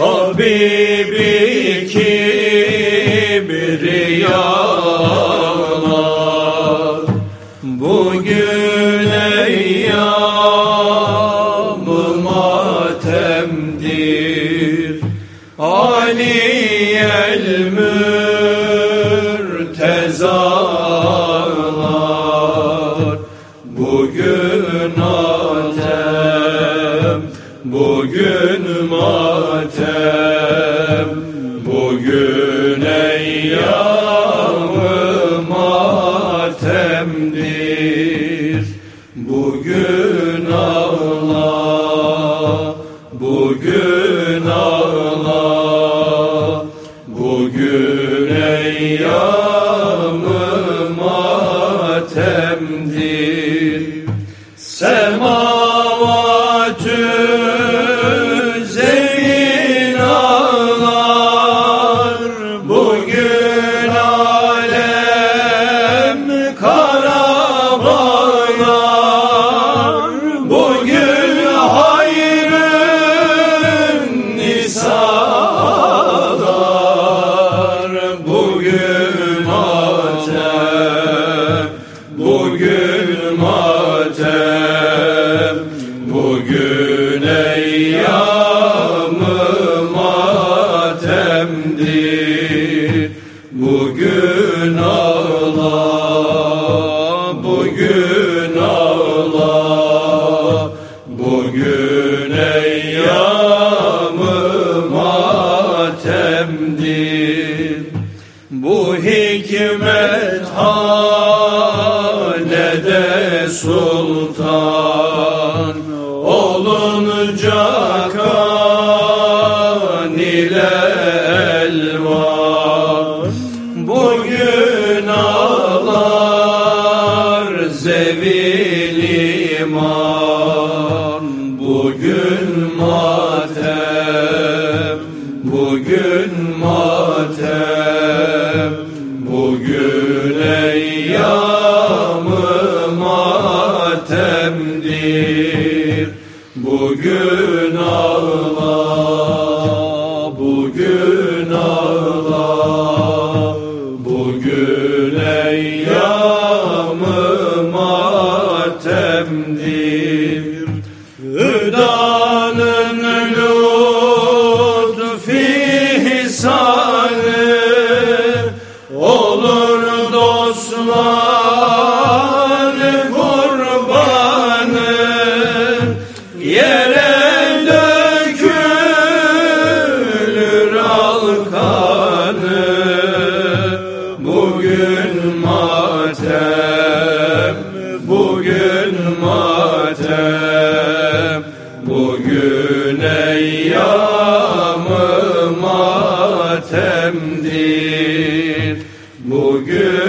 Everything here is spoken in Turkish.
Habibi kibriyalar Bugün eyyam-ı matemdir. Ali el mürtezalar Bugün matem Bugün eyyam-ı matemdir. Bugün ağla Bugün ağla Bugün eyyam-ı matemdir. Semavatü matem Bugün eyyam-ı matemdir. Bugün ağla Bugün ağla Bugün eyyam-ı matemdir. Bu hikmet hanede sultan Olunca kan ile elvan. Bugün ağlar zevil iman. Bugün matem Bugün matem Bugün ağla Bugün ağla Bugün eyyam-ı matemdir. Hüdanın lütfi hisanı Olur dostlar kurbanı. Yere alkanı Bugün matem Bugün matem. Bugün eyyam-ı matemdir. Bugün